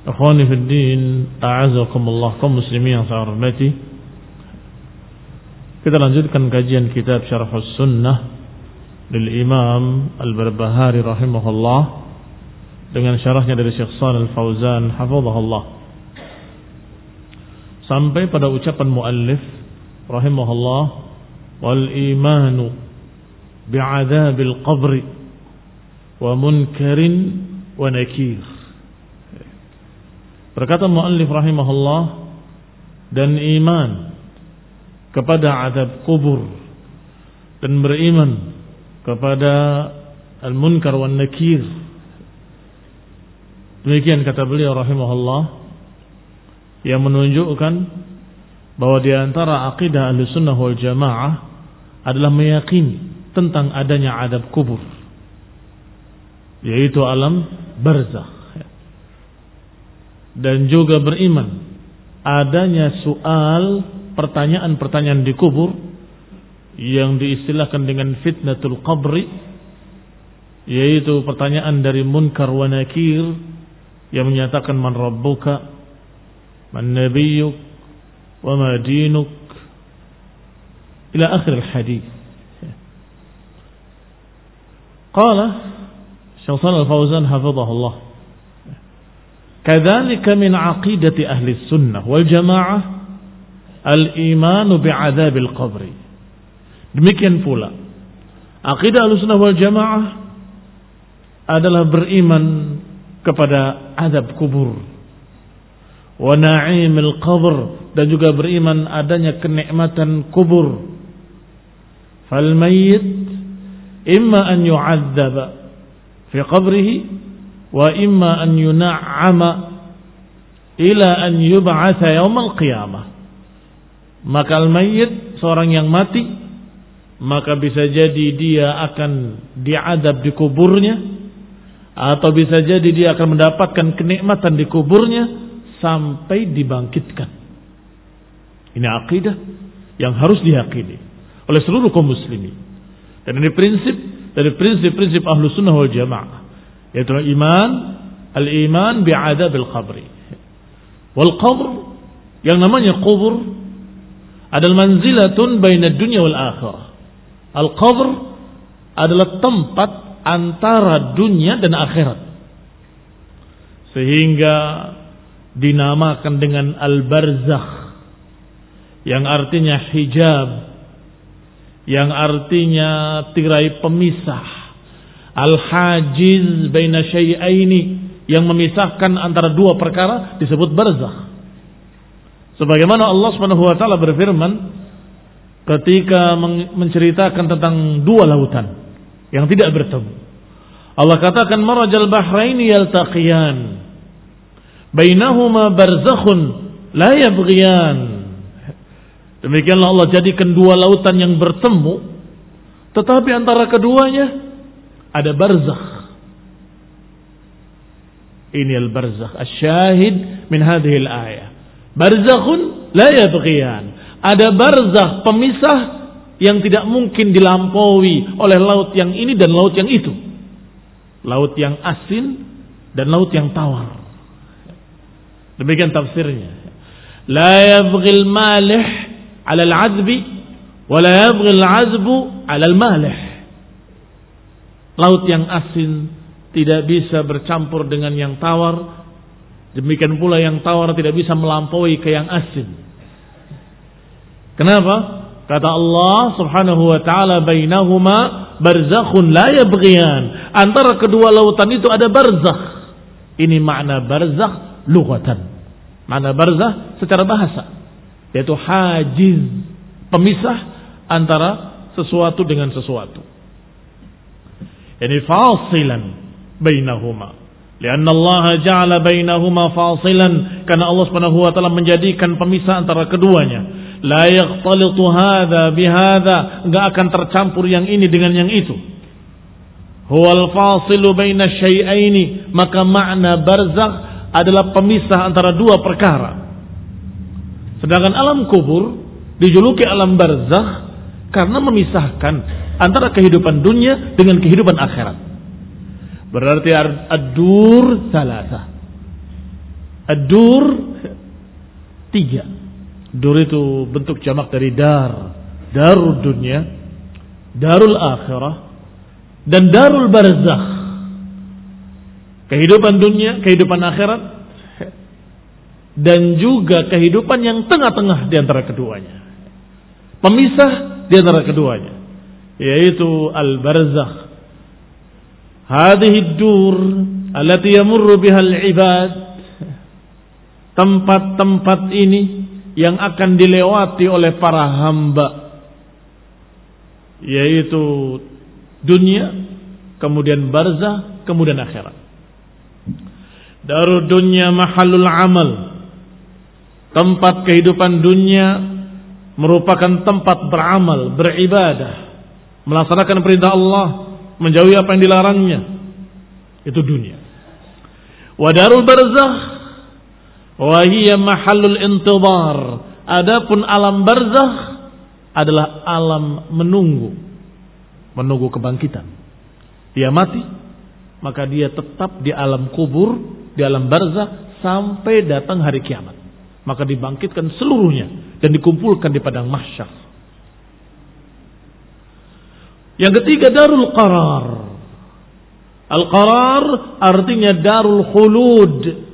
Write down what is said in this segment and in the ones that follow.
Akhwani fi din, a'azakumullah kaum muslimin yang saya hormati. Kita lanjutkan kajian kitab Syarh Sunnah dari Imam Al-Barbahari rahimahullah dengan syarahnya dari Syekh Shalal Al-Fauzan hafizahullah. Sampai pada ucapan muallif rahimahullah wal imanu bi'adzabil qabri wa munkarin wa nakir. Berkata muallif rahimahullah dan iman kepada adab kubur dan beriman kepada al-munkar wan nakir. Demikian kata beliau rahimahullah yang menunjukkan bahwa di antara akidah Ahlussunnah wal Jamaah adalah meyakini tentang adanya adab kubur yaitu alam barzakh dan juga beriman. Adanya soal pertanyaan-pertanyaan di kubur yang diistilahkan dengan fitnatul qabri yaitu pertanyaan dari munkar wa nakir yang menyatakan man rabbuka man nabiyyuk wa ma dinuk. Ila akhir al-hadis qala Syaitan al-Fauzan hafizahullah كذلك من عقيدة أهل السنة والجماعة الإيمان بعذاب القبر demikian pula akidah Ahlussunnah wal Jamaah adalah beriman kepada azab kubur wa na'imil qabr dan juga beriman adanya kenikmatan kubur fal mayyit imma an yu'adzab fi qabrihi wa imma an yun'ama ila an yub'atha yaumal qiyamah. Maka al-mayyit seorang yang mati maka bisa jadi dia akan diadab di kuburnya atau bisa jadi dia akan mendapatkan kenikmatan di kuburnya sampai dibangkitkan. Ini akidah yang harus diyakini oleh seluruh kaum muslimin. Dan ini prinsip dari prinsip-prinsip ahlu sunnah wal jamaah yaitu iman al-iman bi'adabil qabri wal qabr yang namanya kubur adalah manzilatun baina dunia wal akhirah. Al qabr adalah tempat antara dunia dan akhirat. Sehingga dinamakan dengan al-barzakh yang artinya hijab yang artinya tirai pemisah al-hajiz baina syai'aini yang memisahkan antara dua perkara disebut barzakh. Sebagaimana Allah Subhanahu wa taala berfirman ketika menceritakan tentang dua lautan yang tidak bertemu Allah katakan marajal bahraini yaltaqiyan bainahuma barzakhun la yabghiyan. Demikianlah Allah jadikan dua lautan yang bertemu tetapi antara keduanya ada barzakh. Ini al-barzakh asyahid min hadhihi al-ayah. Barzakhun la yabghiyan. Ada barzakh pemisah yang tidak mungkin dilampaui oleh laut yang ini dan laut yang itu. Laut yang asin dan laut yang tawar. Demikian tafsirnya. La yabghil malih ala al-azbi wa la yabghil azbu ala al-malih. Laut yang asin tidak bisa bercampur dengan yang tawar. Demikian pula yang tawar tidak bisa melampaui ke yang asin. Kenapa? Kata Allah Subhanahu wa taala bainahuma barzakhun la yabghiyan. Antara kedua lautan itu ada barzakh. Ini makna barzakh lughatan. Mana barzah secara bahasa. Yaitu hajiz. Pemisah antara sesuatu dengan sesuatu. Ini fasilan bainahuma. Lianna Allah ja'ala bainahuma fasilan. Karena Allah subhanahu wa ta'ala menjadikan pemisah antara keduanya. La yakhtalitu hadha bihadha. Enggak akan tercampur yang ini dengan yang itu. Huwal fasilu baina syai'aini. Maka makna barzakh adalah pemisah antara dua perkara. Sedangkan alam kubur dijuluki alam barzakh karena memisahkan antara kehidupan dunia dengan kehidupan akhirat. Berarti ad-dur salasa. Ad-dur tiga. Dur itu bentuk jamak dari dar. Darul dunia, darul akhirah, dan darul barzakh. Kehidupan dunia, kehidupan akhirat, dan juga kehidupan yang tengah-tengah di antara keduanya. Pemisah di antara keduanya, yaitu al-barzakh. Hadhihi dur allati yamurru biha al-ibad. Tempat-tempat ini yang akan dilewati oleh para hamba yaitu dunia, kemudian barzah, kemudian akhirat. Darul dunia mahalul amal. Tempat kehidupan dunia merupakan tempat beramal, beribadah, melaksanakan perintah Allah, menjauhi apa yang dilarangnya. Itu dunia. Wadarul barzakh wa hiya mahallul intibar. Adapun alam barzakh adalah alam menunggu, menunggu kebangkitan. Dia mati, maka dia tetap di alam kubur di alam barzah sampai datang hari kiamat. Maka dibangkitkan seluruhnya dan dikumpulkan di padang mahsyar. Yang ketiga darul qarar. Al-qarar artinya darul khulud.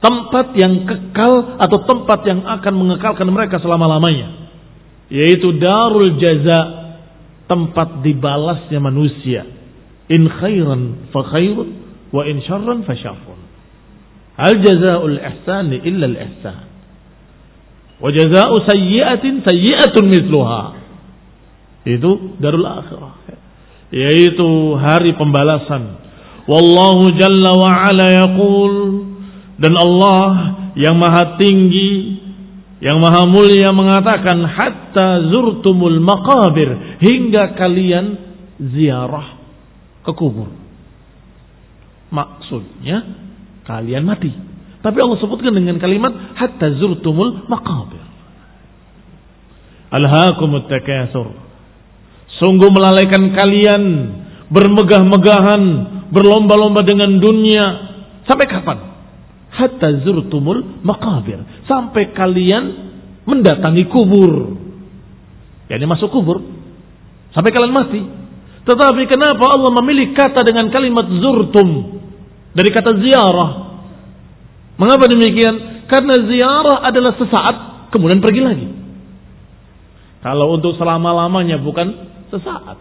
Tempat yang kekal atau tempat yang akan mengekalkan mereka selama-lamanya. Yaitu darul jaza. Tempat dibalasnya manusia. In khairan fa khairun wa in syarran fa syarrun. Al jazaa'ul ihsani illa al ihsan. Wa jazaa'u sayyi'atin sayyi'atun mithluha. Itu darul akhirah. Yaitu hari pembalasan. Wallahu jalla wa ala yaqul dan Allah yang maha tinggi yang maha mulia mengatakan hatta zurtumul maqabir hingga kalian ziarah ke kubur. Maksudnya kalian mati. Tapi Allah sebutkan dengan kalimat hatta zurtumul maqabir. Alhaakumut takasur. Sungguh melalaikan kalian bermegah-megahan, berlomba-lomba dengan dunia. Sampai kapan? Hatta zurtumul maqabir. Sampai kalian mendatangi kubur. Yani masuk kubur. Sampai kalian mati. Tetapi kenapa Allah memilih kata dengan kalimat zurtum dari kata ziarah. Mengapa demikian? Karena ziarah adalah sesaat kemudian pergi lagi. Kalau untuk selama-lamanya bukan sesaat.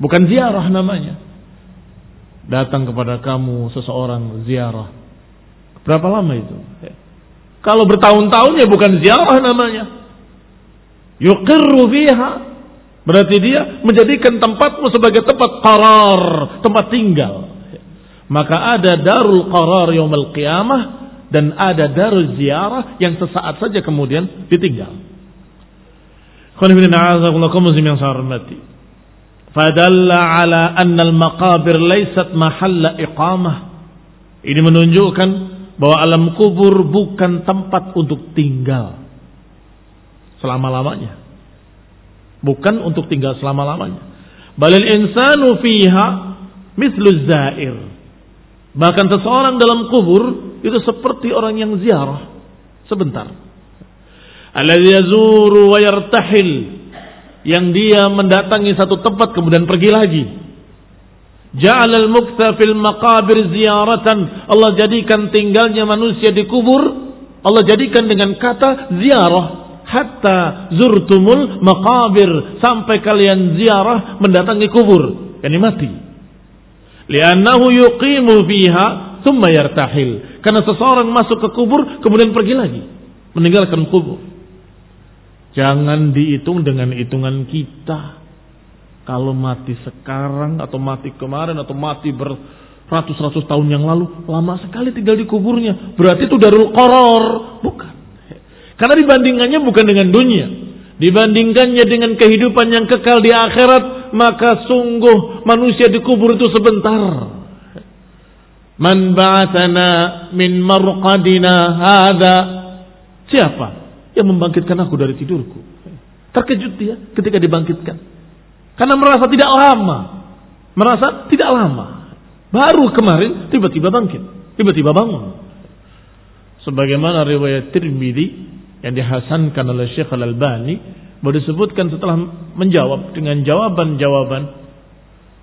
Bukan ziarah namanya. Datang kepada kamu seseorang ziarah. Berapa lama itu? Kalau bertahun-tahun ya bukan ziarah namanya. Yuqirru fiha. Berarti dia menjadikan tempatmu sebagai tempat qarar, tempat tinggal. Maka ada darul qarar yaumil qiyamah dan ada darul ziarah yang sesaat saja kemudian ditinggal. Yang saya hormati. Fadalla ala anna al-maqabir laysat mahalla iqamah. Ini menunjukkan bahwa alam kubur bukan tempat untuk tinggal selama-lamanya. Bukan untuk tinggal selama-lamanya. Balil insanu fiha mislu zair. Bahkan seseorang dalam kubur itu seperti orang yang ziarah sebentar. Alladhi yazuru wa yartahil yang dia mendatangi satu tempat kemudian pergi lagi. Ja'al al-muktha fil maqabir ziyaratan. Allah jadikan tinggalnya manusia di kubur. Allah jadikan dengan kata ziarah. Hatta zurtumul maqabir. Sampai kalian ziarah mendatangi kubur. Yani mati. Liannahu yuqimu fiha thumma yartahil. Karena seseorang masuk ke kubur kemudian pergi lagi. Meninggalkan kubur. Jangan dihitung dengan hitungan kita. Kalau mati sekarang atau mati kemarin atau mati beratus-ratus tahun yang lalu, lama sekali tinggal di kuburnya. Berarti itu darul koror. Bukan. Karena dibandingannya bukan dengan dunia. Dibandingkannya dengan kehidupan yang kekal di akhirat, maka sungguh manusia di kubur itu sebentar. Man ba'athana min marqadina hada. Siapa yang membangkitkan aku dari tidurku? Terkejut dia ketika dibangkitkan. Karena merasa tidak lama. Merasa tidak lama. Baru kemarin tiba-tiba bangkit. Tiba-tiba bangun. Sebagaimana riwayat Tirmidzi yang dihasankan oleh Syekh Al-Albani baru disebutkan setelah menjawab dengan jawaban-jawaban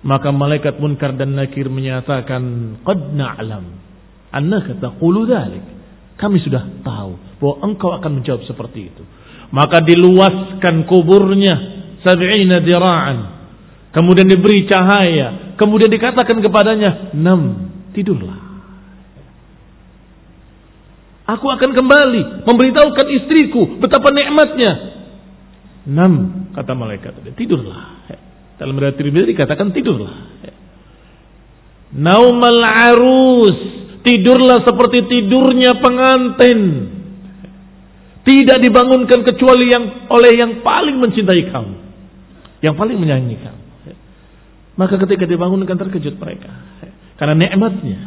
maka malaikat munkar dan nakir menyatakan qad na'lam annaka taqulu dzalik kami sudah tahu bahwa engkau akan menjawab seperti itu maka diluaskan kuburnya sab'ina dira'an. Kemudian diberi cahaya. Kemudian dikatakan kepadanya, "Nam, tidurlah." Aku akan kembali memberitahukan istriku betapa nikmatnya. Nam, kata malaikat tidurlah. Dalam riwayat Tirmidzi dikatakan tidurlah. Naumal arus, tidurlah seperti tidurnya pengantin. Tidak dibangunkan kecuali yang oleh yang paling mencintai kamu yang paling menyayangi kamu. Maka ketika dibangunkan terkejut mereka. Karena nikmatnya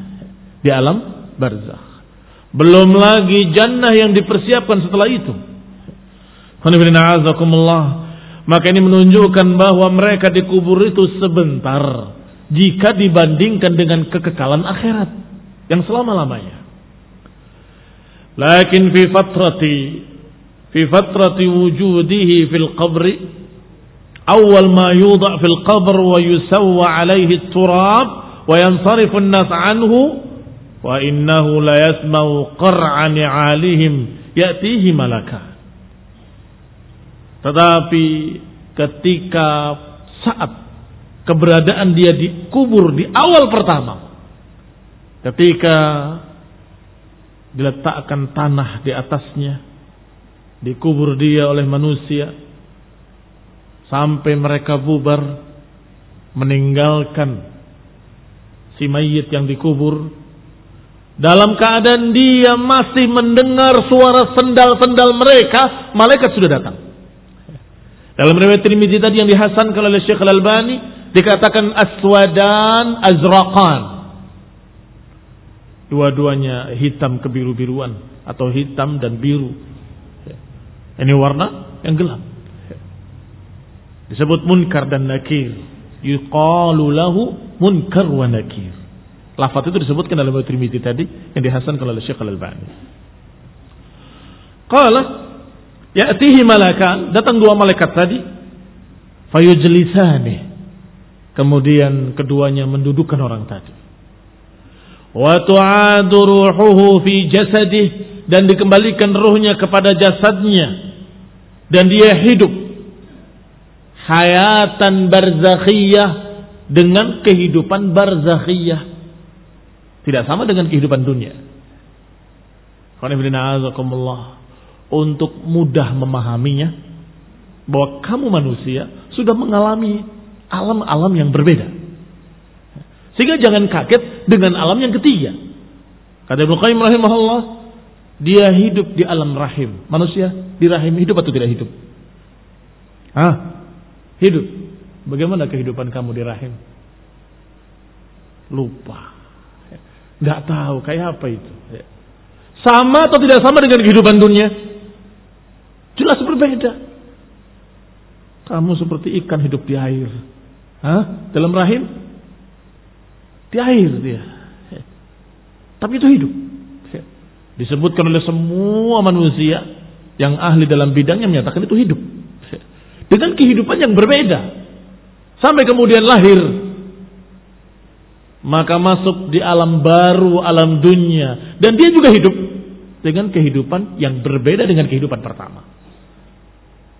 di alam barzakh. Belum lagi jannah yang dipersiapkan setelah itu. Maka ini menunjukkan bahwa mereka dikubur itu sebentar jika dibandingkan dengan kekekalan akhirat yang selama-lamanya. Lakin fi fatrati fi fatrati wujudihi fil qabri awal ma yudha fil qabr wa yusawwa alaihi turab wa yansarifu an-nas anhu wa innahu la yasma'u qar'an alihim ya'tihi malaka. Tetapi ketika saat keberadaan dia dikubur di awal pertama ketika diletakkan tanah di atasnya dikubur dia oleh manusia sampai mereka bubar meninggalkan si mayit yang dikubur dalam keadaan dia masih mendengar suara sendal-sendal mereka malaikat sudah datang. Dalam riwayat Tirmidzi tadi yang dihasankan oleh Syekh Al-Albani dikatakan aswadan azraqan dua-duanya hitam kebiru-biruan atau hitam dan biru ini warna yang gelap Disebut munkar dan nakir. Yuqalu lahu munkar wa nakir. Lafaz itu disebutkan dalam Tirmidzi tadi yang dihasankan oleh Syekh Al-Albani. Qala ya'tihi malakan, datang dua malaikat tadi fayujlisani. Kemudian keduanya mendudukkan orang tadi. Wa tu'adu ruhuhu fi jasadih dan dikembalikan ruhnya kepada jasadnya. Dan dia hidup. Hayatan barzakhiyah. Dengan kehidupan barzakhiyah. Tidak sama dengan kehidupan dunia. Untuk mudah memahaminya. Bahwa kamu manusia sudah mengalami alam-alam yang berbeda. Sehingga jangan kaget dengan alam yang ketiga. Kata Ibnu Qayyim rahimahullah, dia hidup di alam rahim. Manusia di rahim hidup atau tidak hidup? Hah? Hidup. Bagaimana kehidupan kamu di rahim? Lupa. Gak tahu kayak apa itu. Sama atau tidak sama dengan kehidupan dunia? Jelas berbeda. Kamu seperti ikan hidup di air. Hah? Dalam rahim? Di air dia. Tapi itu hidup. Disebutkan oleh semua manusia yang ahli dalam bidangnya menyatakan itu hidup. Dengan kehidupan yang berbeda. Sampai kemudian lahir. Maka masuk di alam baru, alam dunia. Dan dia juga hidup. Dengan kehidupan yang berbeda dengan kehidupan pertama.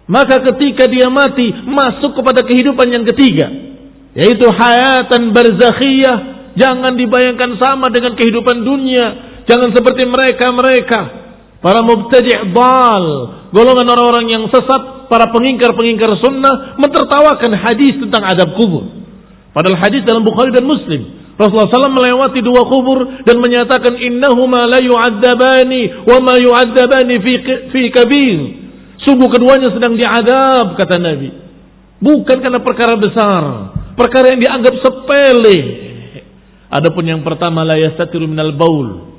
Maka ketika dia mati, masuk kepada kehidupan yang ketiga yaitu hayatan barzakhiyah jangan dibayangkan sama dengan kehidupan dunia. Jangan seperti mereka-mereka. Para mubtadi' dal. Golongan orang-orang yang sesat para pengingkar-pengingkar sunnah mentertawakan hadis tentang adab kubur. Padahal hadis dalam Bukhari dan Muslim. Rasulullah SAW melewati dua kubur dan menyatakan innahuma la yu'adzabani wa ma yu'adzabani fi, fi kabir. Sungguh keduanya sedang diadab kata Nabi. Bukan karena perkara besar. Perkara yang dianggap sepele. Adapun yang pertama la yastatiru minal baul.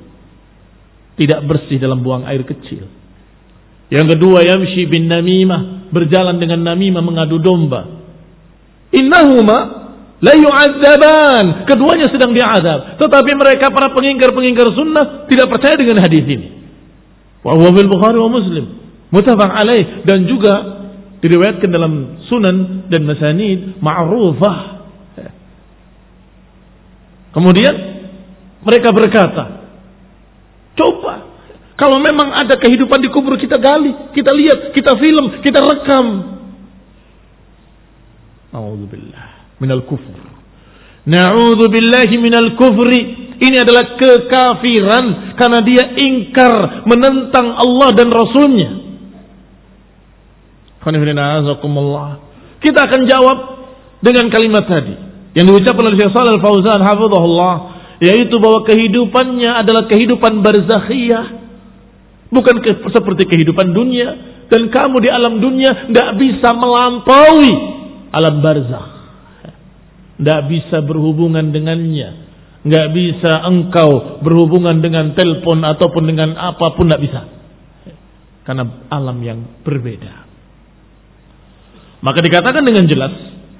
Tidak bersih dalam buang air kecil. Yang kedua yamshi bin namimah, berjalan dengan namimah mengadu domba. Innahuma la yu'adzaban. Keduanya sedang diadab. Tetapi mereka para pengingkar-pengingkar sunnah tidak percaya dengan hadis ini. Wa huwa Bukhari wa Muslim. Mutafaq alaih dan juga diriwayatkan dalam sunan dan masanid ma'rufah. Kemudian mereka berkata, coba kalau memang ada kehidupan di kubur kita gali, kita lihat, kita film, kita rekam. A'udzubillah minal kufur. Na'udzubillahi minal kufri. Ini adalah kekafiran karena dia ingkar menentang Allah dan Rasulnya. Kita akan jawab dengan kalimat tadi yang diucapkan oleh Syekh Shalal Fauzan hafizahullah yaitu bahwa kehidupannya adalah kehidupan barzakhiyah. Bukan ke, seperti kehidupan dunia. Dan kamu di alam dunia tidak bisa melampaui alam barzakh. Tidak bisa berhubungan dengannya. Nggak bisa engkau berhubungan dengan telepon ataupun dengan apa pun tidak bisa. Karena alam yang berbeda. Maka dikatakan dengan jelas,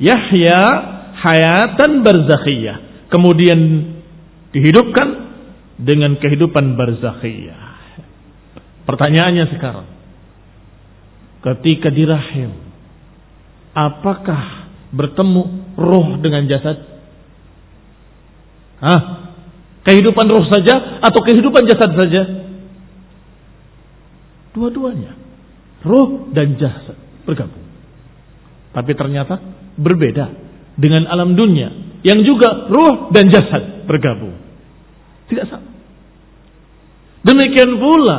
Yahya hayatan barzakhiyah. Kemudian dihidupkan dengan kehidupan barzakhiyah. Pertanyaannya sekarang, ketika di rahim, apakah bertemu roh dengan jasad? Hah? Kehidupan roh saja atau kehidupan jasad saja? Dua-duanya. Roh dan jasad bergabung. Tapi ternyata berbeda dengan alam dunia yang juga ruh dan jasad bergabung. Tidak sama. Demikian pula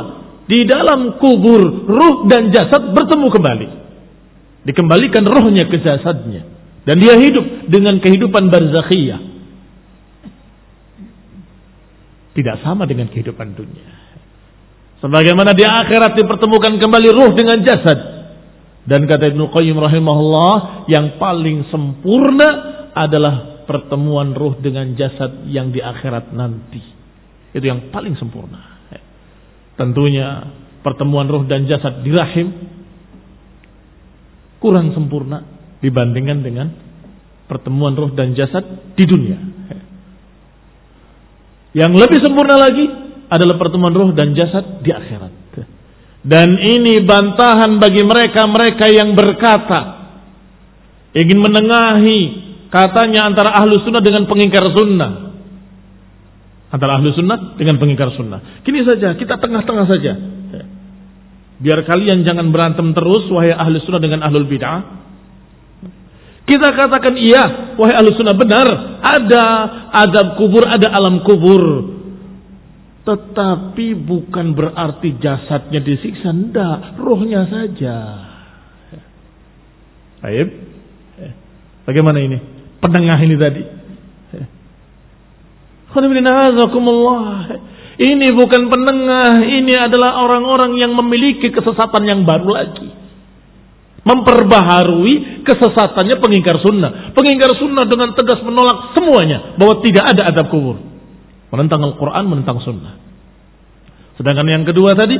di dalam kubur ruh dan jasad bertemu kembali. Dikembalikan rohnya ke jasadnya dan dia hidup dengan kehidupan barzakhiyah. Tidak sama dengan kehidupan dunia. Sebagaimana di akhirat dipertemukan kembali ruh dengan jasad dan kata Ibnu Qayyim rahimahullah, yang paling sempurna adalah pertemuan ruh dengan jasad yang di akhirat nanti. Itu yang paling sempurna. Tentunya pertemuan ruh dan jasad di rahim kurang sempurna dibandingkan dengan pertemuan ruh dan jasad di dunia. Yang lebih sempurna lagi adalah pertemuan ruh dan jasad di akhirat. Dan ini bantahan bagi mereka-mereka yang berkata ingin menengahi katanya antara ahlu sunnah dengan pengingkar sunnah. Antara ahlu sunnah dengan pengingkar sunnah. Kini saja, kita tengah-tengah saja. Biar kalian jangan berantem terus, wahai ahlu sunnah dengan ahlul bid'ah. Kita katakan iya, wahai ahlu sunnah benar. Ada adab kubur, ada alam kubur. Tetapi bukan berarti jasadnya disiksa. Tidak, rohnya saja. Baik. Bagaimana ini? Penengah ini tadi. Ini bukan penengah, ini adalah orang-orang yang memiliki kesesatan yang baru lagi. Memperbaharui kesesatannya pengingkar sunnah. Pengingkar sunnah dengan tegas menolak semuanya. Bahwa tidak ada adab kubur. Menentang Al-Quran, menentang sunnah. Sedangkan yang kedua tadi,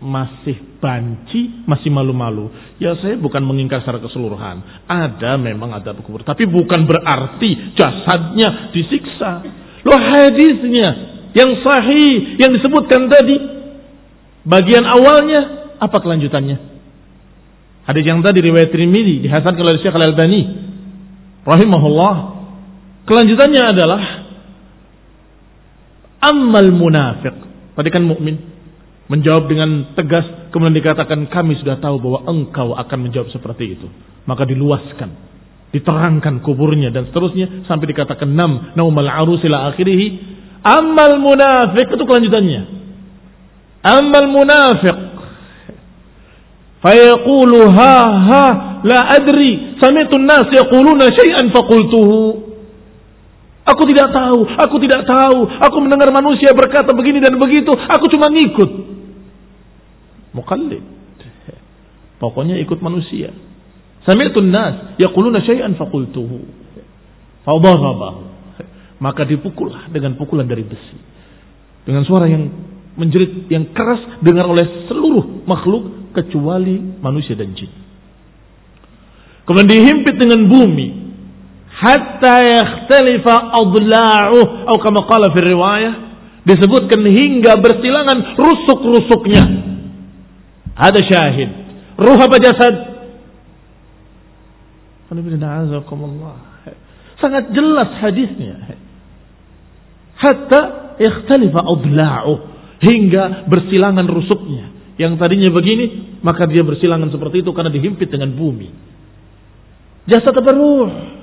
masih banci, masih malu-malu. Ya saya bukan mengingkar secara keseluruhan. Ada memang ada kubur. Tapi bukan berarti jasadnya disiksa. Loh hadisnya yang sahih, yang disebutkan tadi. Bagian awalnya, apa kelanjutannya? Hadis yang tadi riwayat Trimidi dihasankan oleh Syekh Al-Albani rahimahullah. Kelanjutannya adalah ammal munafiq. Tadi kan mukmin. Menjawab dengan tegas kemudian dikatakan kami sudah tahu bahwa engkau akan menjawab seperti itu. Maka diluaskan diterangkan kuburnya dan seterusnya sampai dikatakan nam naumal arus ila akhirih. Amal munafiq itu kelanjutannya. Amal munafiq. Fayaqulu la adri. Sami'tu an-nas yaquluna syai'an faqultuhu Aku tidak tahu, aku tidak tahu. Aku mendengar manusia berkata begini dan begitu. Aku cuma ngikut. Mukallid. Pokoknya ikut manusia. Sami'tun nas yaquluna syai'an faqultuhu. Fadarabahu. Maka dipukullah dengan pukulan dari besi. Dengan suara yang menjerit yang keras dengar oleh seluruh makhluk kecuali manusia dan jin. Kemudian dihimpit dengan bumi hatta yakhtalifa adla'uh atau kama qala fi riwayah disebutkan hingga bersilangan rusuk-rusuknya ada syahid. Ruh apa jasad? Sangat jelas hadisnya. Hatta ikhtalifa adla'u. Hingga bersilangan rusuknya. Yang tadinya begini, maka dia bersilangan seperti itu karena dihimpit dengan bumi. Jasad apa ruh?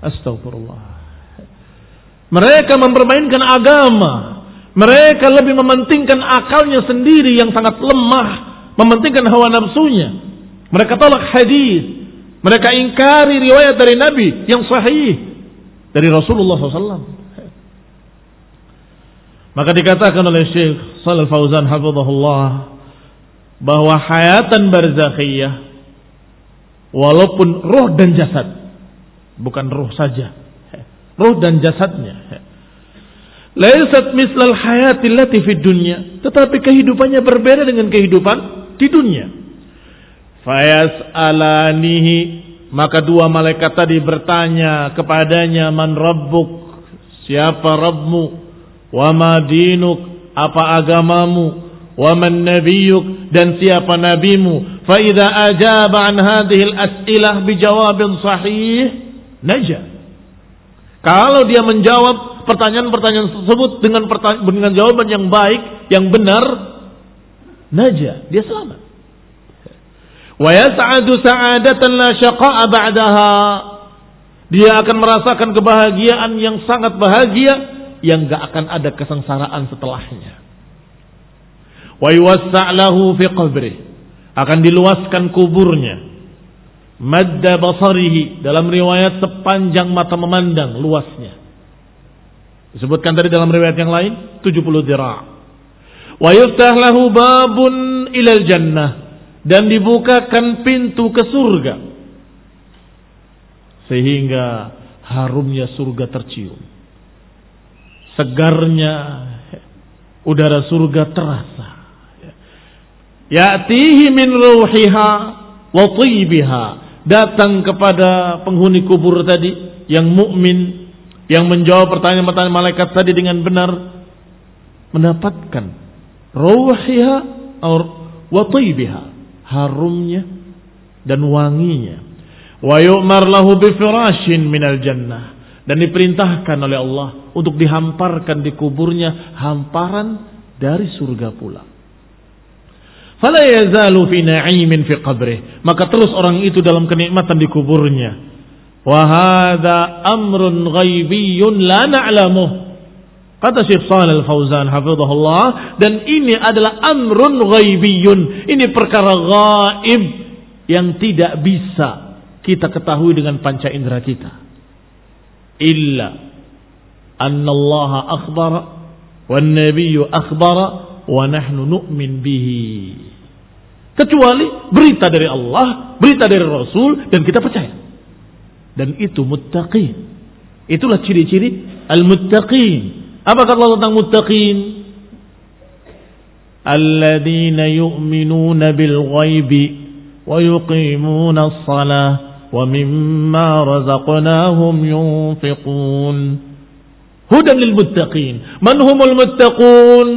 Astagfirullah. Mereka mempermainkan agama mereka lebih mementingkan akalnya sendiri yang sangat lemah, mementingkan hawa nafsunya. Mereka tolak hadis, mereka ingkari riwayat dari Nabi yang sahih dari Rasulullah SAW. Maka dikatakan oleh Syekh Shalal Fauzan hafizahullah bahwa hayatan barzakhiyah walaupun roh dan jasad bukan roh saja roh dan jasadnya Laisat mislal hayati lati fid dunya. Tetapi kehidupannya berbeda dengan kehidupan di dunia. Fayas alanihi. Maka dua malaikat tadi bertanya kepadanya man rabbuk. Siapa Rabbmu? Wa ma dinuk? Apa agamamu? Wa man nabiyuk? Dan siapa nabimu? Fa idza ajaba an hadhihi al-as'ilah bijawabin sahih najah. Kalau dia menjawab pertanyaan-pertanyaan tersebut dengan dengan jawaban yang baik, yang benar, naja, dia selamat. Wa yas'adu sa'adatan la syaqa'a ba'daha. Dia akan merasakan kebahagiaan yang sangat bahagia yang gak akan ada kesengsaraan setelahnya. Wa yuwassa'lahu fi qabri. Akan diluaskan kuburnya. Madda basarihi dalam riwayat sepanjang mata memandang luasnya. Disebutkan tadi dalam riwayat yang lain 70 dira'. Wa yuftah lahu babun ilal jannah dan dibukakan pintu ke surga. Sehingga harumnya surga tercium. Segarnya udara surga terasa. Ya'tihi min ruhiha wa tibiha. Datang kepada penghuni kubur tadi yang mukmin yang menjawab pertanyaan-pertanyaan malaikat tadi dengan benar mendapatkan ruhiha wa tayyibiha harumnya dan wanginya wa yu'mar lahu bi firashin minal jannah dan diperintahkan oleh Allah untuk dihamparkan di kuburnya hamparan dari surga pula. Fala yazalu fi na'imin fi qabrih. Maka terus orang itu dalam kenikmatan di kuburnya. Wa hadha amrun ghaibiyyun la na'lamuh. Kata Syekh Shalal Al-Fauzan hafizahullah dan ini adalah amrun ghaibiyun. Ini perkara gaib yang tidak bisa kita ketahui dengan panca indera kita illa annallaha akhbara wan nabiyyu akhbara wa nahnu nu'min bihi kecuali berita dari Allah, berita dari Rasul dan kita percaya. Dan itu muttaqin. Itulah ciri-ciri al-muttaqin. Apa kata Allah tentang muttaqin? Alladzina yu'minuna bil ghaibi wa yuqimuna as-salah wa mimma razaqnahum yunfiqun. Hudan lil muttaqin. Man humul muttaqun?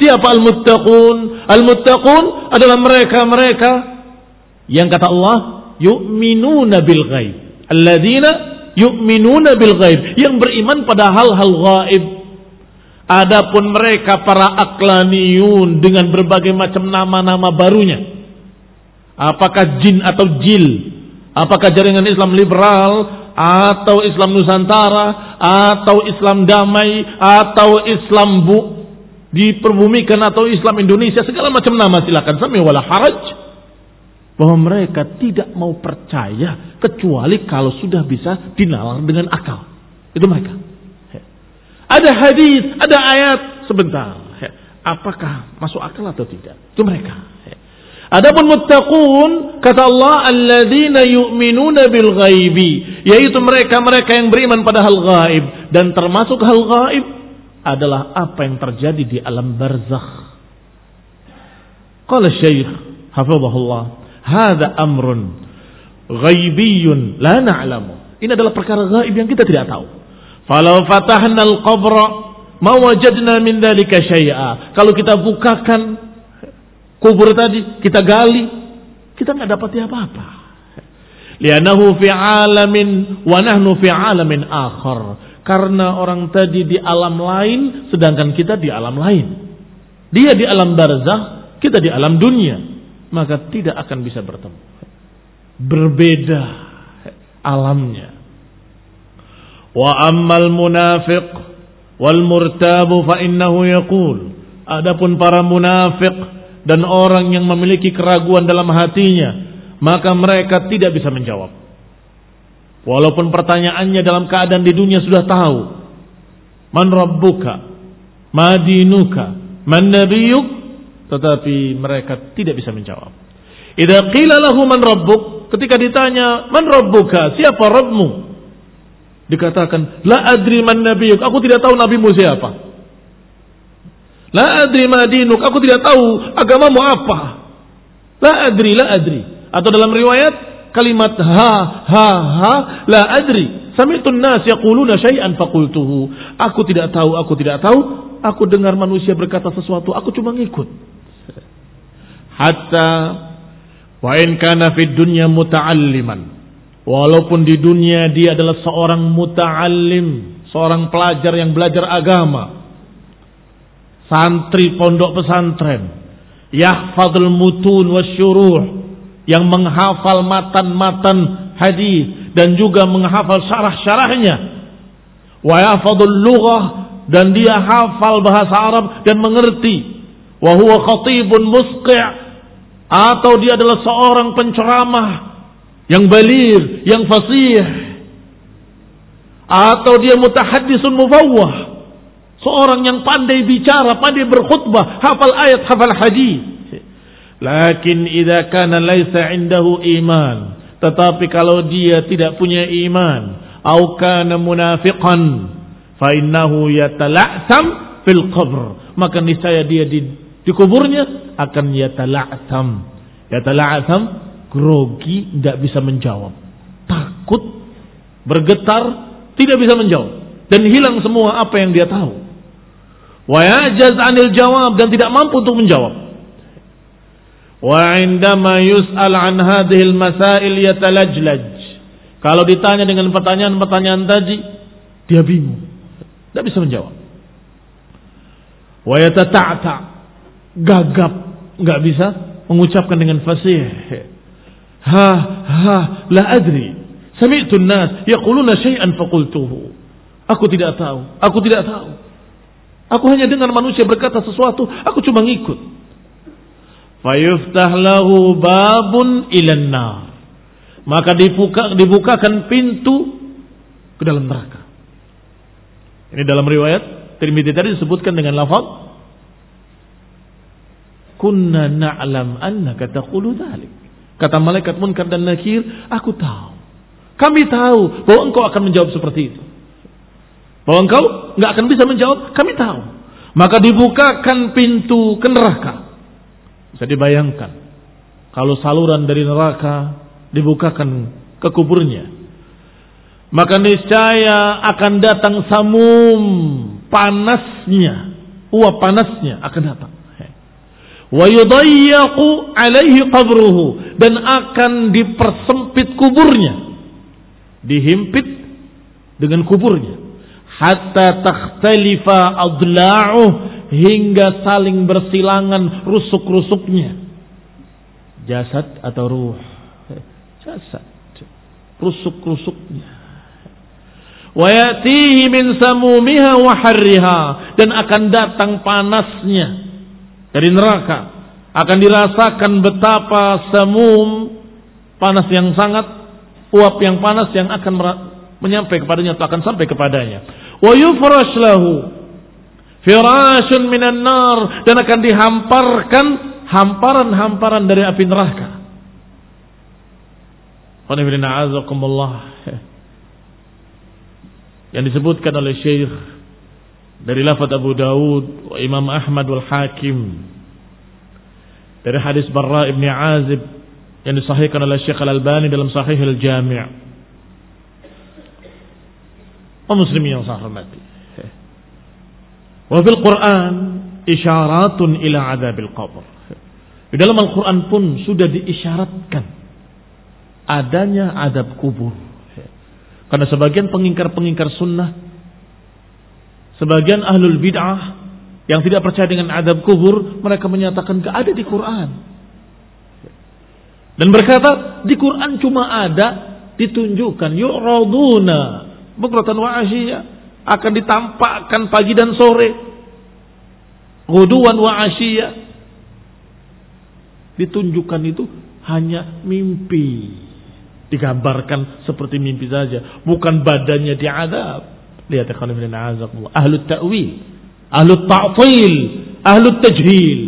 Siapa al-muttaqun? Al-muttaqun adalah mereka-mereka yang kata Allah yu'minuna bil ghaib. Alladzina yu'minuna bil ghaib. Yang beriman pada hal-hal gaib adapun mereka para aklaniyun dengan berbagai macam nama-nama barunya. Apakah jin atau jil? Apakah jaringan Islam liberal? Atau Islam Nusantara? Atau Islam damai? Atau Islam bu diperbumikan atau Islam Indonesia segala macam nama silakan sami wala haraj bahwa mereka tidak mau percaya kecuali kalau sudah bisa dinalar dengan akal. Itu mereka. Ada hadis, ada ayat sebentar. Apakah masuk akal atau tidak? Itu mereka. Adapun muttaqun kata Allah alladzina yu'minuna bil ghaibi yaitu mereka-mereka yang beriman pada hal gaib dan termasuk hal gaib adalah apa yang terjadi di alam barzakh. Qala Syekh hafizahullah, "Hadza amrun ghaibiyyun la na'lamu." Ini adalah perkara gaib yang kita tidak tahu. Falau fatahna al-qabra ma wajadna min dzalika syai'a. Kalau kita bukakan kubur tadi kita gali, kita nggak dapat apa-apa. Lianahu fi alamin wa nahnu fi alamin akhar. Karena orang tadi di alam lain sedangkan kita di alam lain. Dia di alam barzah, kita di alam dunia. Maka tidak akan bisa bertemu. Berbeda alamnya. Wa ammal munafiq wal murtabu fa innahu yaqul. Adapun para munafik dan orang yang memiliki keraguan dalam hatinya, maka mereka tidak bisa menjawab. Walaupun pertanyaannya dalam keadaan di dunia sudah tahu. Man rabbuka? Ma dinuka? Man nabiyuk? Tetapi mereka tidak bisa menjawab. Idza qila lahu man rabbuk? Ketika ditanya, "Man rabbuka?" Siapa Rabbmu? Dikatakan, "La adri man nabiyuk." Aku tidak tahu nabimu siapa. La adri ma dinuk. Aku tidak tahu agamamu apa. La adri, la adri. Atau dalam riwayat kalimat ha ha ha la adri. Sami'tun nas yaquluna syai'an faqultuhu. Aku tidak tahu, aku tidak tahu. Aku dengar manusia berkata sesuatu, aku cuma ngikut. Hatta wa in kana fid dunya muta'alliman. Walaupun di dunia dia adalah seorang muta'allim, seorang pelajar yang belajar agama santri pondok pesantren yahfadul mutun wasyuruh yang menghafal matan-matan hadis dan juga menghafal syarah-syarahnya. Wa lughah dan dia hafal bahasa Arab dan mengerti. Wa huwa khatibun musqi' atau dia adalah seorang penceramah yang balir, yang fasih. Atau dia mutahaddisun mufawwah Seorang yang pandai bicara, pandai berkhutbah, hafal ayat, hafal hadis. Lakin idza kana laisa indahu iman. Tetapi kalau dia tidak punya iman, au kana munafiqan, fa innahu yatala'sam fil qabr. Maka niscaya dia di, di kuburnya akan yatala'sam. Yatala'sam grogi, tidak bisa menjawab. Takut, bergetar, tidak bisa menjawab. Dan hilang semua apa yang dia tahu wa yajaz 'anil jawab dan tidak mampu untuk menjawab. Wa 'indama yus'al 'an hadhihi al-masail yatalajlaj. Kalau ditanya dengan pertanyaan-pertanyaan tadi, Dia bingung. Tidak bisa menjawab. Wa yatata'ta. Gagap. Nggak bisa mengucapkan dengan fasih. Ha, ha, la adri. Sami'tu nas yaquluna syai'an faqultuhu. Aku tidak tahu. Aku tidak tahu. Aku hanya dengar manusia berkata sesuatu, aku cuma ngikut. Fayuftah lahu babun ilan nar. Maka dibuka, dibukakan pintu ke dalam neraka. Ini dalam riwayat Tirmidzi tadi disebutkan dengan lafaz Kunna na'lam annaka taqulu dzalik. Kata malaikat munkar dan nakir, aku tahu. Kami tahu bahwa engkau akan menjawab seperti itu. Bahwa engkau nggak akan bisa menjawab, kami tahu. Maka dibukakan pintu ke neraka. Bisa dibayangkan. Kalau saluran dari neraka dibukakan ke kuburnya maka niscaya akan datang samum panasnya, uap panasnya akan datang. Wa alaihi qabruhu dan akan dipersempit kuburnya. Dihimpit dengan kuburnya. Hatta takhtalifa adla'uh hingga saling bersilangan rusuk-rusuknya. Jasad atau ruh? Jasad. Rusuk-rusuknya Wayatihi min samumiha wa harriha dan akan datang panasnya dari neraka akan dirasakan betapa samum panas yang sangat uap yang panas yang akan menyampai kepadanya atau akan sampai kepadanya wa yufrash firashun minan nar. Dan akan dihamparkan hamparan-hamparan dari api neraka. Yang disebutkan oleh Syekh dari lafaz Abu Dawud, Imam Ahmad wal Hakim. Dari hadis Barra ibn Azib yang disahihkan oleh Syekh Al-Albani dalam Sahih Al-Jami' muslimin yang saya hormati wa fil Quran isyaratun ila adabil qabr. Di dalam Al-Quran pun sudah diisyaratkan adanya adab kubur. Karena sebagian pengingkar-pengingkar sunnah, sebagian ahlul bid'ah yang tidak percaya dengan adab kubur, mereka menyatakan gak ada di Quran. Dan berkata, di Quran cuma ada ditunjukkan yu'raduna bukratan wa akan ditampakkan pagi dan sore. Guduan wa asyiyah ditunjukkan itu hanya mimpi digambarkan seperti mimpi saja, bukan badannya diadab. Lihat ya azakumullah, ahlu ta'wil, ahlu ta'til, ahlu tajhil.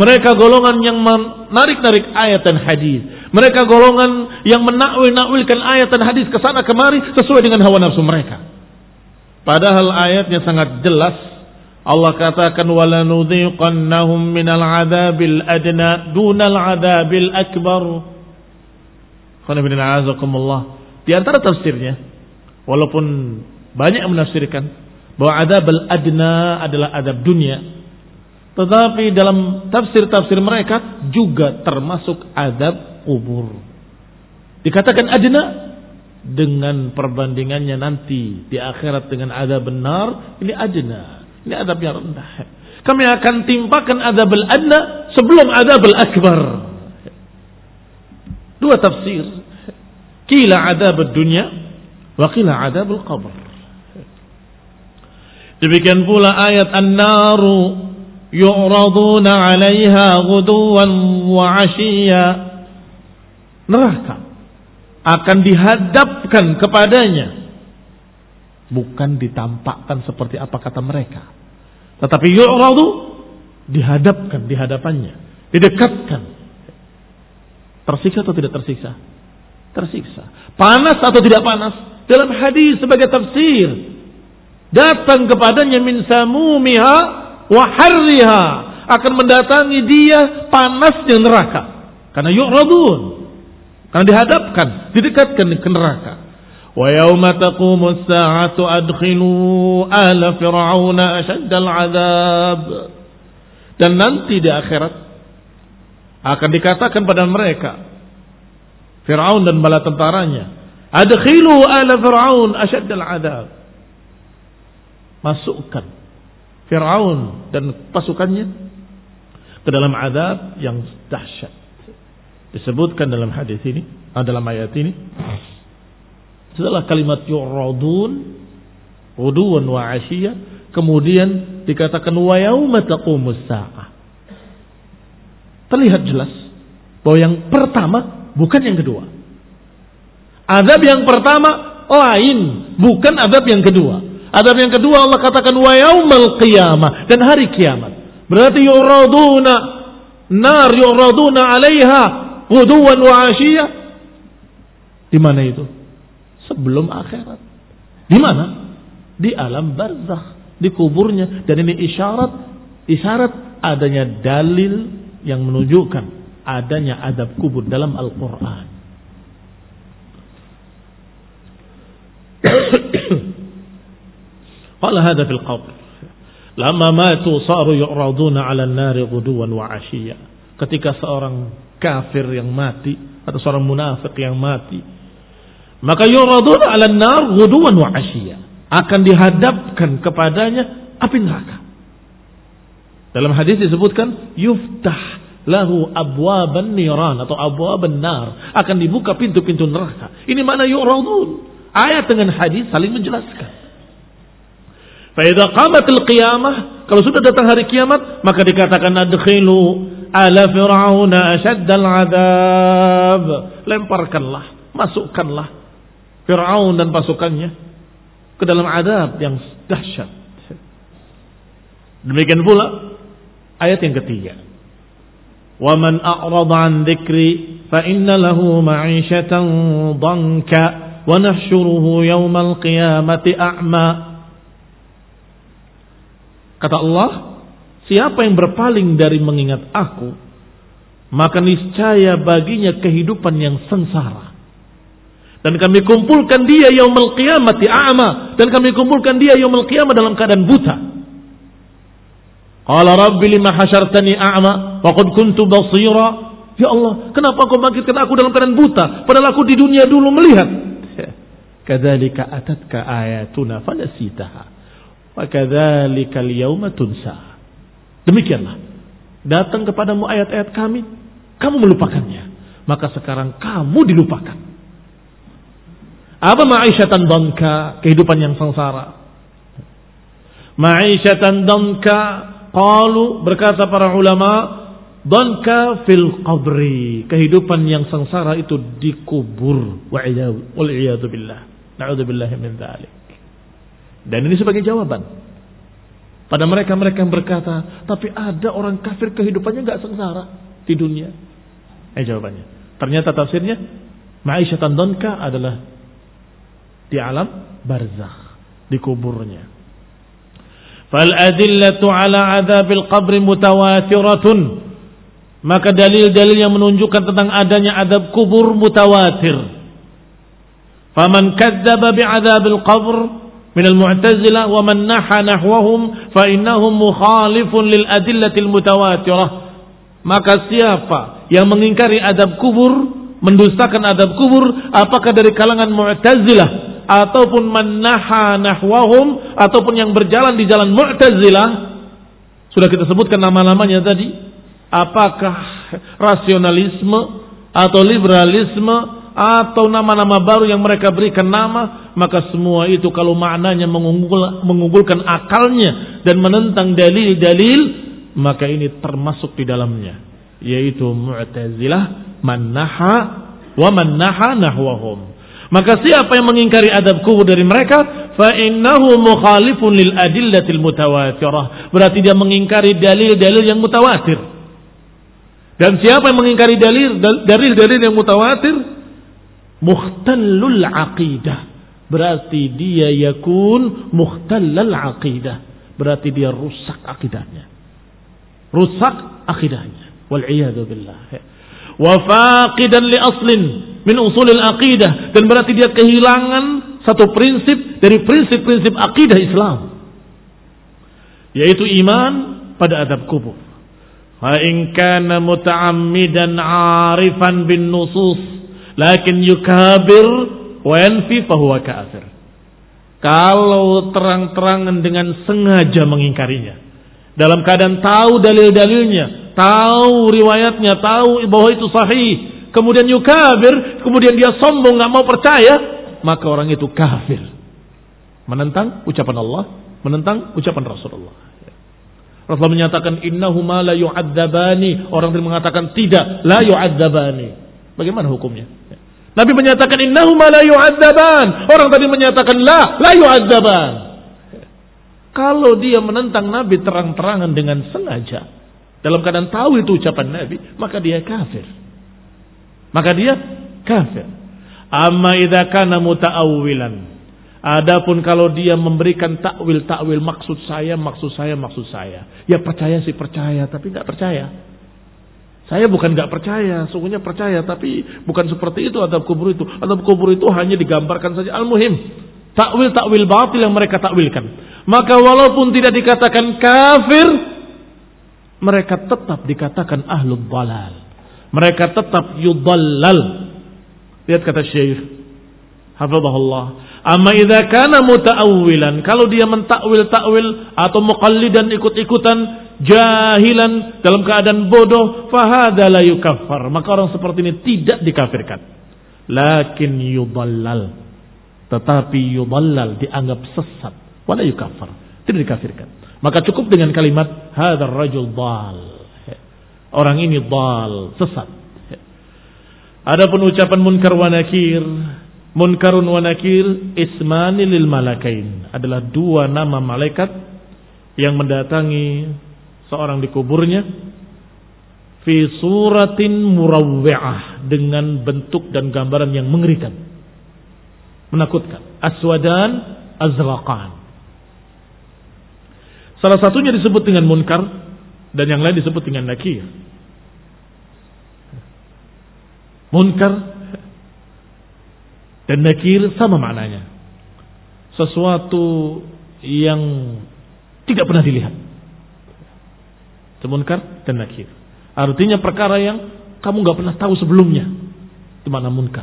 Mereka golongan yang menarik-narik ayat dan hadis. Mereka golongan yang menakwil-nakwilkan ayat dan hadis ke sana kemari sesuai dengan hawa nafsu mereka. Padahal ayatnya sangat jelas. Allah katakan minal adabil adna dunal adabil akbar. Di antara tafsirnya, walaupun banyak menafsirkan bahwa adab al-adna adalah adab dunia, tetapi dalam tafsir-tafsir mereka juga termasuk adab kubur. Dikatakan adna dengan perbandingannya nanti di akhirat dengan adab benar, ini adna, ini adab yang rendah. Kami akan timpakan adab al-adna sebelum adab al-akbar. Dua tafsir. Kila adab dunia wa kila adab al-qabr. Demikian pula ayat An-naru yu'raduna 'alaiha ghuduwan wa 'ashiyya. Neraka akan dihadapkan kepadanya bukan ditampakkan seperti apa kata mereka. Tetapi yu'radu dihadapkan di hadapannya, didekatkan. Tersiksa atau tidak tersiksa? tersiksa. Panas atau tidak panas? Dalam hadis sebagai tafsir. Datang kepadanya min samumiha wa harriha. Akan mendatangi dia panasnya neraka. Karena yu'radun. Karena dihadapkan, didekatkan ke neraka. Wa yawma taqumu as-sa'atu adkhilu ahla fir'auna ashaddal adab. Dan nanti di akhirat akan dikatakan pada mereka, Fir'aun dan bala tentaranya. Adkhilu ala Fir'aun asyaddal adab. masukkan Fir'aun dan pasukannya ke dalam adab yang dahsyat. Disebutkan dalam hadis ini, ah, dalam ayat ini. Setelah kalimat yu'radun, uduwan wa asyiyah, kemudian dikatakan wa yauma taqumus. Terlihat jelas bahwa yang pertama bukan yang kedua. Adab yang pertama lain, bukan adab yang kedua. Adab yang kedua Allah katakan wa yaumal qiyamah dan hari kiamat. Berarti yuraduna nar yuraduna 'alaiha ghuduwan wa 'ashiyah. Di mana itu? Sebelum akhirat. Di mana? Di alam barzakh, di kuburnya dan ini isyarat isyarat adanya dalil yang menunjukkan adanya adab kubur dalam Al-Qur'an. Qala hadha fil qabr. Lama matu saru yu'raduna 'ala an-nari ghuduwan wa 'ashiyya. Ketika seorang kafir yang mati atau seorang munafik yang mati, maka yu'raduna 'ala an-nar ghuduwan wa. Akan dihadapkan kepadanya api neraka. Dalam hadis disebutkan yuftah lahu abwaban niran atau abwaban nar akan dibuka pintu-pintu neraka. Ini mana yu'radun. Ayat dengan hadis saling menjelaskan. Faidah qamatil qiyamah, kalau sudah datang hari kiamat, maka dikatakan adkhilu ala fir'auna asyaddal adab. Lemparkanlah, masukkanlah Fir'aun dan pasukannya ke dalam adab yang dahsyat. Demikian pula ayat yang ketiga. Wa man a'rada an dzikri fa inna lahu ma'ishatan dhanka wa nahsyuruhu yawmal qiyamati a'ma. Kata Allah, siapa yang berpaling dari mengingat aku, maka niscaya baginya kehidupan yang sengsara. Dan kami kumpulkan dia yaumul qiyamati a'ma dan kami kumpulkan dia yaumul qiyamah dalam keadaan buta. Qala rabbi lima hasyartani a'ma wa qad kuntu basira. Ya Allah, kenapa kau bangkitkan aku dalam keadaan buta padahal aku di dunia dulu melihat. Kadzalika atatka ayatuna fanasitaha. Fakadzalikal yauma tunsa. Demikianlah. Datang kepadamu ayat-ayat kami, kamu melupakannya. Maka sekarang kamu dilupakan. Apa ma'isyatan donka, kehidupan yang sengsara. Ma'isyatan donka, qalu berkata para ulama, donka fil qabri, kehidupan yang sengsara itu dikubur. Wa'iyadu billah. Na'udhu billahi min dhalik. Dan ini sebagai jawaban. Pada mereka-mereka yang berkata, tapi ada orang kafir kehidupannya nggak sengsara di dunia. Eh jawabannya. Ternyata tafsirnya, Ma'isyatan donka adalah di alam barzakh, di kuburnya. Fal adillatu ala adabil qabri mutawatiratun. Maka dalil-dalil yang menunjukkan tentang adanya adab kubur mutawatir. Faman kadzdzaba bi'adzabil qabr من المعتزلة ومن نحى نحوهم فإنهم مخالف للأدلة المتواترة maka siapa yang mengingkari adab kubur mendustakan adab kubur apakah dari kalangan Mu'tazilah ataupun manaha nahwahum ataupun yang berjalan di jalan Mu'tazilah sudah kita sebutkan nama-namanya tadi apakah rasionalisme atau liberalisme atau nama-nama baru yang mereka berikan nama, maka semua itu kalau maknanya mengunggul, mengunggulkan akalnya dan menentang dalil-dalil, maka ini termasuk di dalamnya, yaitu Mu'tazilah, Mannaha wa Mannaha nahwahum. Maka siapa yang mengingkari adab kubur dari mereka, fa innahu mukhalifun lil adillatil mutawatirah. Berarti dia mengingkari dalil-dalil yang mutawatir. Dan siapa yang mengingkari dalil dalil-dalil yang mutawatir, muhtallul aqidah. Berarti dia yakun muhtallal aqidah. Berarti dia rusak akidahnya. Rusak akidahnya. Wal billah. Wa faqidan li aslin min usulil aqidah. Dan berarti dia kehilangan satu prinsip dari prinsip-prinsip akidah Islam. Yaitu iman pada adab kubur. Fa in kana muta'ammidan 'arifan bin nusus lakin yukabir wa yanfi fahuwa kafir. Kalau terang-terangan dengan sengaja mengingkarinya. Dalam keadaan tahu dalil-dalilnya, tahu riwayatnya, tahu bahwa itu sahih. Kemudian yukabir, kemudian dia sombong, nggak mau percaya, maka orang itu kafir. Menentang ucapan Allah, menentang ucapan Rasulullah. Rasulullah menyatakan innahuma la yu'adzabani. Orang yang mengatakan tidak, la yu'adzabani. Bagaimana hukumnya? Nabi menyatakan innahuma la yu'adzaban. Orang tadi menyatakan la, la yu'adzaban. Kalau dia menentang Nabi terang-terangan dengan sengaja, dalam keadaan tahu itu ucapan Nabi, maka dia kafir. Maka dia kafir. Amma idza kana muta'awwilan. Adapun kalau dia memberikan takwil-takwil maksud saya, maksud saya, maksud saya. Ya percaya sih percaya, tapi nggak percaya. Saya bukan nggak percaya, sungguhnya percaya, tapi bukan seperti itu adab kubur itu. Adab kubur itu hanya digambarkan saja. Al-muhim, takwil-takwil batil yang mereka takwilkan. Maka walaupun tidak dikatakan kafir, mereka tetap dikatakan ahlul balal. Mereka tetap yudallal. Lihat kata Syekh. Hafizahullah. Amma idza kana muta'awwilan, kalau dia mentakwil-takwil atau muqallidan ikut-ikutan jahilan dalam keadaan bodoh, fahada la yukaffar. Maka orang seperti ini tidak dikafirkan. Lakin yudallal. Tetapi yudallal dianggap sesat. Wala yukaffar. Tidak dikafirkan. Maka cukup dengan kalimat hadzal rajul dal. Orang ini dal, sesat. Adapun ucapan munkar wa nakir Munkarun wa nakir ismani lil malakain adalah dua nama malaikat yang mendatangi seorang di kuburnya fi suratin murawwi'ah dengan bentuk dan gambaran yang mengerikan menakutkan. Aswadan azraqan. Salah satunya disebut dengan munkar dan yang lain disebut dengan nakir. Munkar dan nakir sama maknanya. Sesuatu yang tidak pernah dilihat. Munkar dan nakir. Artinya perkara yang kamu nggak pernah tahu sebelumnya. Itu makna munkar.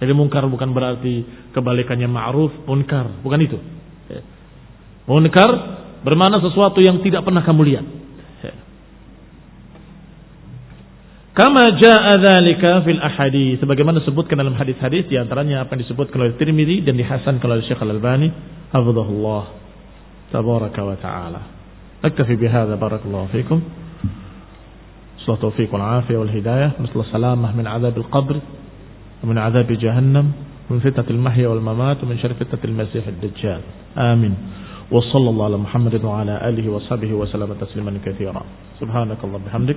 Jadi munkar bukan berarti kebalikannya ma'ruf, munkar. Bukan itu. Munkar bermakna sesuatu yang tidak pernah kamu lihat. Kama jaa dzalika fil ahadits sebagaimana disebutkan dalam hadis-hadis di antaranya apa yang disebutkan oleh Tirmizi dan dihasankan oleh Syekh Al-Albani hafizahullah tabaraka wa taala. Aktafi bihadza barakallahu fikum. صلى التوفيق والعافية والهداية مثل السلامة من عذاب القبر ومن عذاب جهنم ومن فتنة المحيا al-masih al-dajjal Amin Wa sallallahu ala الله wa ala alihi wa sahbihi wa تسليما tasliman سبحانك Subhanakallah bihamdik